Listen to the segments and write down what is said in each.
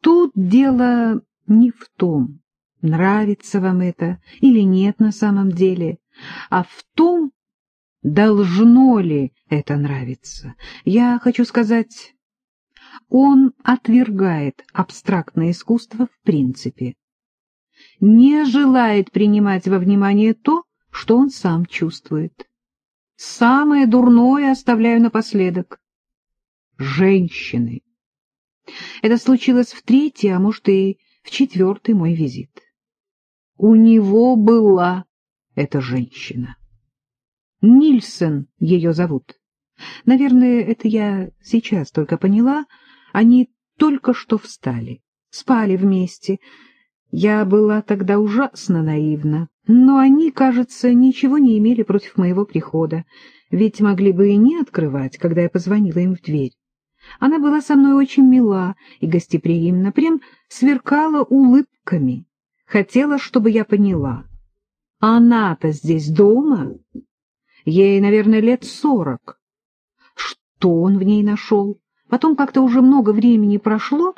Тут дело не в том, нравится вам это или нет на самом деле, а в том, должно ли это нравиться. Я хочу сказать, он отвергает абстрактное искусство в принципе, не желает принимать во внимание то, что он сам чувствует. Самое дурное оставляю напоследок. Женщины. Это случилось в третий, а может и в четвертый мой визит. У него была эта женщина. Нильсон ее зовут. Наверное, это я сейчас только поняла. Они только что встали, спали вместе. Я была тогда ужасно наивна, но они, кажется, ничего не имели против моего прихода, ведь могли бы и не открывать, когда я позвонила им в дверь. Она была со мной очень мила и гостеприимна, прям сверкала улыбками. Хотела, чтобы я поняла. Она-то здесь дома? Ей, наверное, лет сорок. Что он в ней нашел? Потом как-то уже много времени прошло,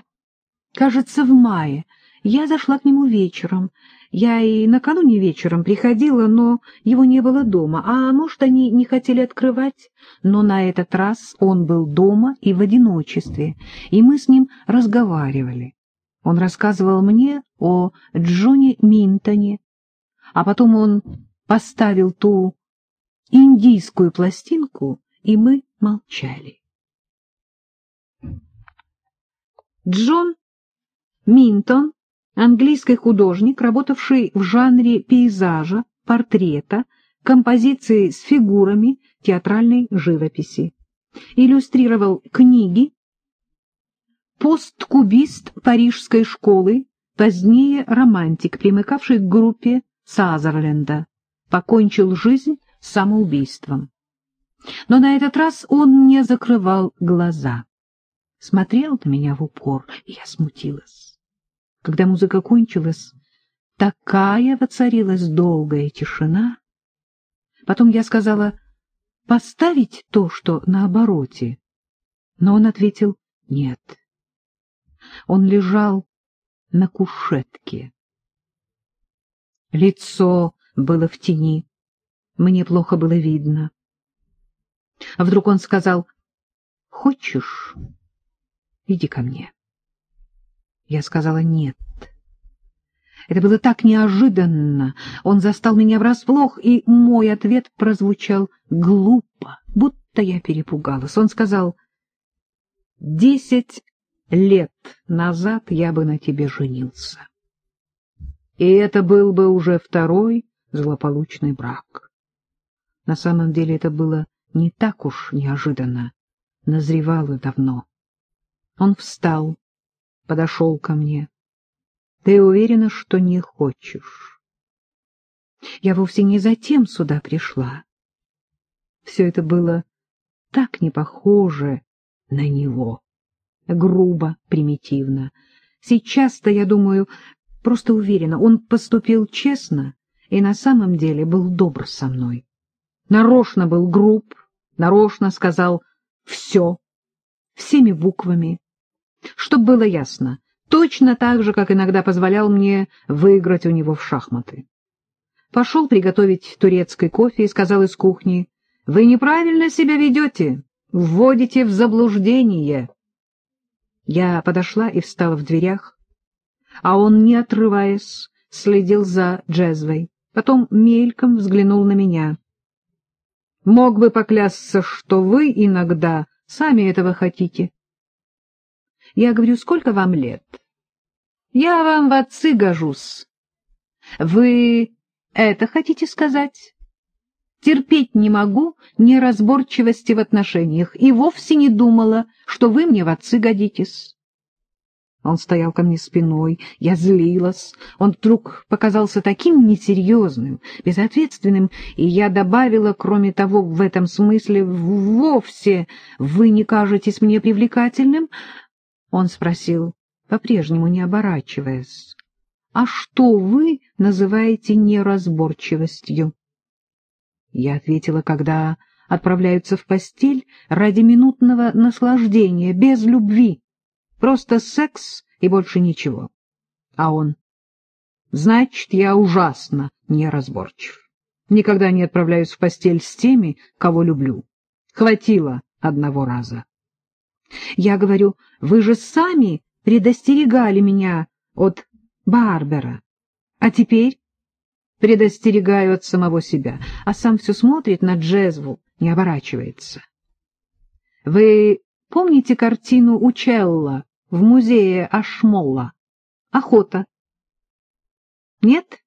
кажется, в мае. Я зашла к нему вечером. Я и накануне вечером приходила, но его не было дома. А может, они не хотели открывать? Но на этот раз он был дома и в одиночестве, и мы с ним разговаривали. Он рассказывал мне о Джоне Минтоне, а потом он поставил ту индийскую пластинку, и мы молчали. Джон Минтон английский художник, работавший в жанре пейзажа, портрета, композиции с фигурами театральной живописи. Иллюстрировал книги, посткубист парижской школы, позднее романтик, примыкавший к группе Сазерленда, покончил жизнь самоубийством. Но на этот раз он не закрывал глаза. Смотрел на меня в упор, и я смутилась. Когда музыка кончилась, такая воцарилась долгая тишина. Потом я сказала «поставить то, что на обороте». Но он ответил «нет». Он лежал на кушетке. Лицо было в тени, мне плохо было видно. А вдруг он сказал «Хочешь, иди ко мне». Я сказала «нет». Это было так неожиданно. Он застал меня врасплох, и мой ответ прозвучал глупо, будто я перепугалась. Он сказал «Десять лет назад я бы на тебе женился». И это был бы уже второй злополучный брак. На самом деле это было не так уж неожиданно, назревало давно. Он встал, подошел ко мне. — Ты уверена, что не хочешь? Я вовсе не за тем сюда пришла. Все это было так не похоже на него. Грубо, примитивно. Сейчас-то, я думаю, просто уверена, он поступил честно и на самом деле был добр со мной. Нарочно был груб, нарочно сказал «все», всеми буквами, Чтоб было ясно, точно так же, как иногда позволял мне выиграть у него в шахматы. Пошел приготовить турецкий кофе и сказал из кухни, «Вы неправильно себя ведете, вводите в заблуждение». Я подошла и встала в дверях, а он, не отрываясь, следил за Джезвой, потом мельком взглянул на меня. «Мог бы поклясться, что вы иногда сами этого хотите». Я говорю, сколько вам лет? Я вам в отцы гожусь. Вы это хотите сказать? Терпеть не могу неразборчивости в отношениях и вовсе не думала, что вы мне в отцы годитесь. Он стоял ко мне спиной, я злилась. Он вдруг показался таким несерьезным, безответственным, и я добавила, кроме того, в этом смысле, вовсе вы не кажетесь мне привлекательным, он спросил, по-прежнему не оборачиваясь, «А что вы называете неразборчивостью?» Я ответила, когда отправляются в постель ради минутного наслаждения, без любви. Просто секс и больше ничего. А он? Значит, я ужасно неразборчив. Никогда не отправляюсь в постель с теми, кого люблю. Хватило одного раза. Я говорю, вы же сами предостерегали меня от Барбера. А теперь предостерегаю от самого себя, а сам все смотрит на Джезву, не оборачивается. Вы помните картину Учелла в музее Ашмолла? Охота. Нет?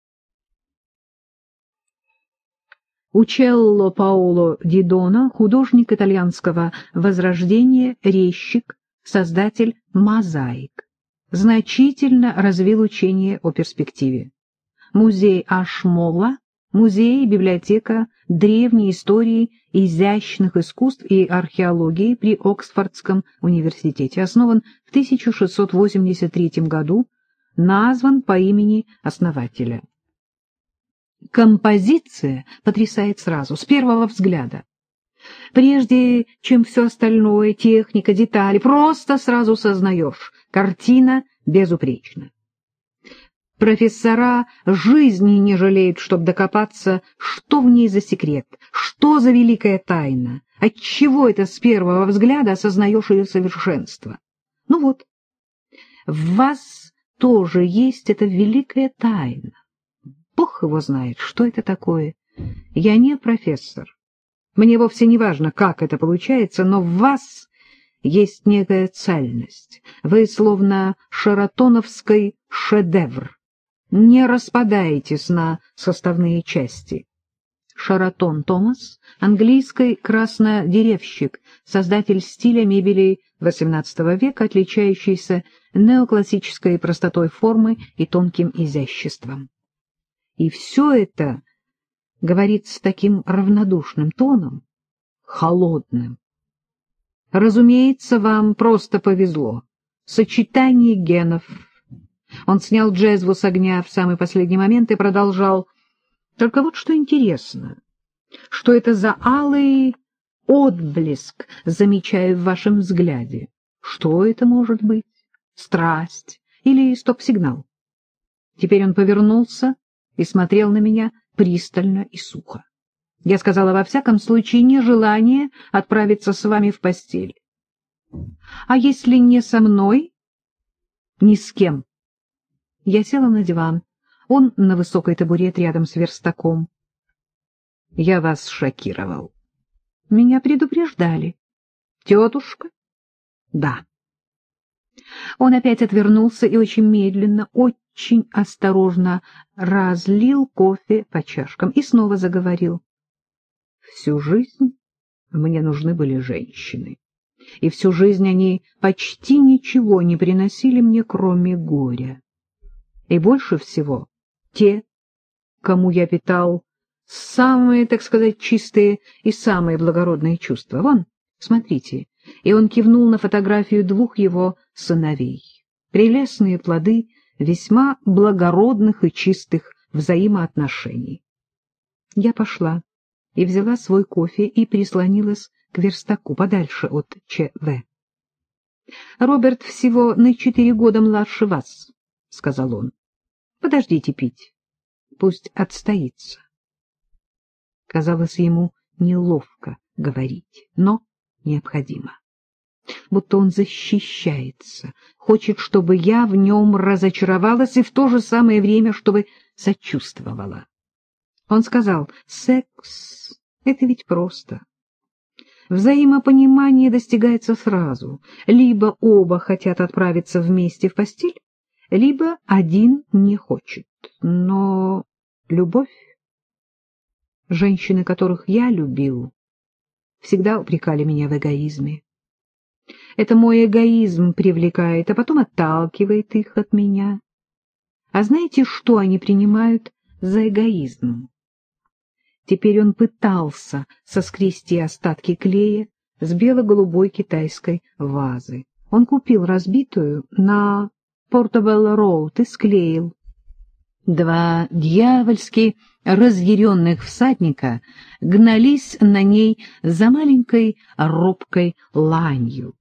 Учелло Паоло Дидона, художник итальянского возрождения, резчик, создатель мозаик, значительно развил учение о перспективе. Музей Ашмола, музей и библиотека древней истории, изящных искусств и археологии при Оксфордском университете, основан в 1683 году, назван по имени основателя. Композиция потрясает сразу, с первого взгляда. Прежде чем все остальное, техника, детали, просто сразу сознаешь, картина безупречна. Профессора жизни не жалеют, чтобы докопаться, что в ней за секрет, что за великая тайна, отчего это с первого взгляда осознаешь ее совершенство. Ну вот, в вас тоже есть эта великая тайна. Бог его знает, что это такое. Я не профессор. Мне вовсе не важно, как это получается, но в вас есть некая цельность. Вы словно шаратоновский шедевр. Не распадаетесь на составные части. Шаратон Томас, английский краснодеревщик, создатель стиля мебели XVIII века, отличающийся неоклассической простотой формы и тонким изяществом. И все это говорит с таким равнодушным тоном, холодным. Разумеется, вам просто повезло. Сочетание генов. Он снял джезву с огня в самый последний момент и продолжал. Только вот что интересно, что это за алый отблеск замечаю в вашем взгляде. Что это может быть? Страсть или стоп-сигнал? Теперь он повернулся и смотрел на меня пристально и сухо. Я сказала, во всяком случае, нежелание отправиться с вами в постель. А если не со мной? Ни с кем. Я села на диван, он на высокой табурет рядом с верстаком. Я вас шокировал. Меня предупреждали. Тетушка? Да. Он опять отвернулся и очень медленно, очень осторожно разлил кофе по чашкам и снова заговорил. Всю жизнь мне нужны были женщины, и всю жизнь они почти ничего не приносили мне, кроме горя. И больше всего те, кому я питал самые, так сказать, чистые и самые благородные чувства. Вон, смотрите, и он кивнул на фотографию двух его сыновей. Прелестные плоды весьма благородных и чистых взаимоотношений. Я пошла и взяла свой кофе и прислонилась к верстаку подальше от ЧВ. — Роберт всего на четыре года младше вас, — сказал он. — Подождите пить, пусть отстоится. Казалось ему неловко говорить, но необходимо. Будто он защищается, хочет, чтобы я в нем разочаровалась и в то же самое время, чтобы сочувствовала. Он сказал, секс — это ведь просто. Взаимопонимание достигается сразу. Либо оба хотят отправиться вместе в постель, либо один не хочет. Но любовь... Женщины, которых я любил, всегда упрекали меня в эгоизме. Это мой эгоизм привлекает, а потом отталкивает их от меня. А знаете, что они принимают за эгоизм? Теперь он пытался соскрести остатки клея с бело-голубой китайской вазы. Он купил разбитую на Портабелл-Роуд и склеил. Два дьявольски разъяренных всадника гнались на ней за маленькой робкой ланью.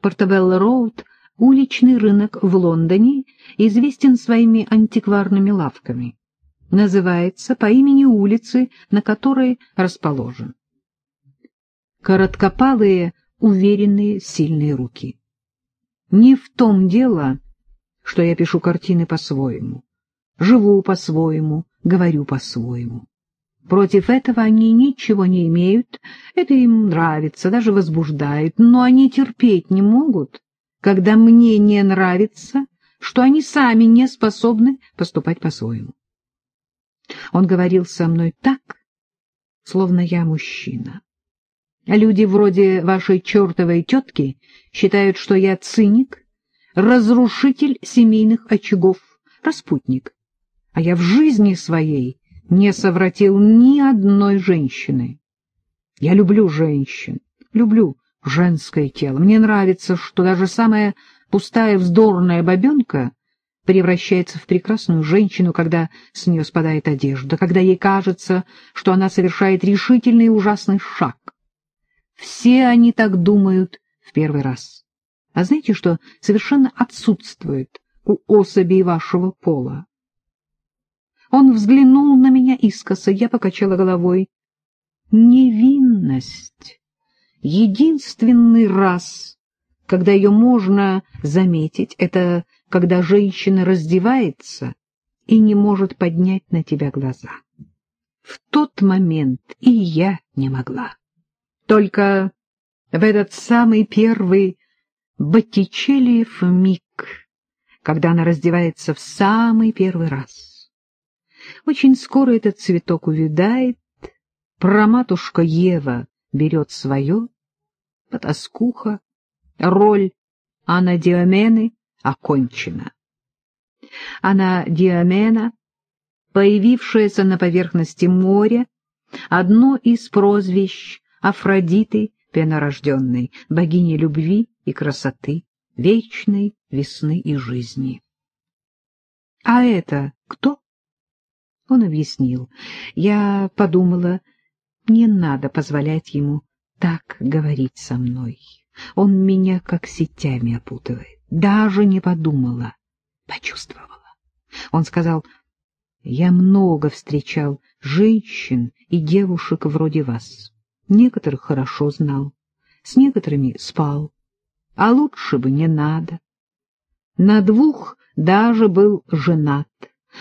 Портабелло-Роуд Уличный рынок в Лондоне известен своими антикварными лавками. Называется по имени улицы, на которой расположен. Короткопалые, уверенные, сильные руки. Не в том дело, что я пишу картины по-своему, живу по-своему, говорю по-своему. Против этого они ничего не имеют, это им нравится, даже возбуждает, но они терпеть не могут, когда мне не нравится, что они сами не способны поступать по-своему. Он говорил со мной так, словно я мужчина. Люди вроде вашей чертовой тетки считают, что я циник, разрушитель семейных очагов, распутник, а я в жизни своей не совратил ни одной женщины. Я люблю женщин, люблю женское тело. Мне нравится, что даже самая пустая вздорная бабенка превращается в прекрасную женщину, когда с нее спадает одежда, когда ей кажется, что она совершает решительный и ужасный шаг. Все они так думают в первый раз. А знаете, что совершенно отсутствует у особей вашего пола? Он взглянул на меня искоса, я покачала головой. Невинность единственный раз, когда ее можно заметить, это когда женщина раздевается и не может поднять на тебя глаза. В тот момент и я не могла. Только в этот самый первый Боттичелиев миг, когда она раздевается в самый первый раз. Очень скоро этот цветок увядает, проматушка Ева берет свое, потаскуха, роль Анна Диомены окончена. Анна Диомена, появившаяся на поверхности моря, одно из прозвищ Афродиты пенорожденной, богини любви и красоты, вечной весны и жизни. — А это кто? Он объяснил. Я подумала, не надо позволять ему так говорить со мной. Он меня как сетями опутывает. Даже не подумала, почувствовала. Он сказал, я много встречал женщин и девушек вроде вас. Некоторых хорошо знал, с некоторыми спал, а лучше бы не надо. На двух даже был женат.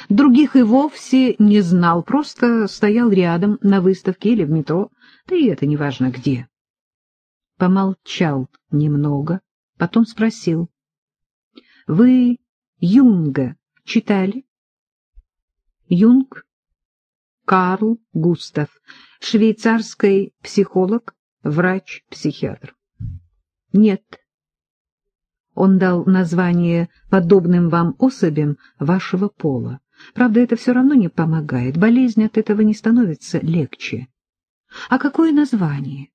Других и вовсе не знал, просто стоял рядом на выставке или в метро, да и это неважно где. Помолчал немного, потом спросил. — Вы Юнга читали? Юнг Карл Густав, швейцарский психолог, врач-психиатр. Нет. Он дал название подобным вам особям вашего пола. Правда, это все равно не помогает. Болезнь от этого не становится легче. А какое название?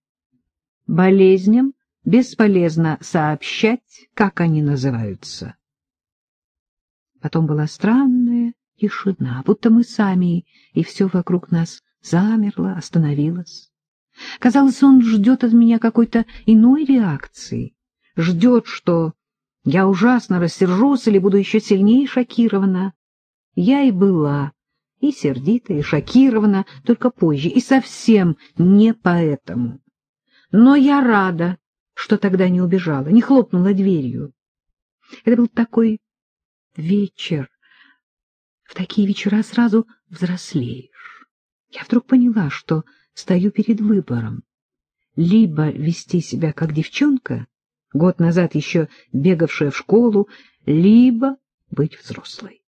Болезням бесполезно сообщать, как они называются. Потом была странная тишина, будто мы сами, и все вокруг нас замерло, остановилось. Казалось, он ждет от меня какой-то иной реакции, ждет, что я ужасно рассержусь или буду еще сильнее шокирована. Я и была и сердита, и шокирована, только позже, и совсем не поэтому. Но я рада, что тогда не убежала, не хлопнула дверью. Это был такой вечер. В такие вечера сразу взрослеешь. Я вдруг поняла, что стою перед выбором. Либо вести себя как девчонка, год назад еще бегавшая в школу, либо быть взрослой.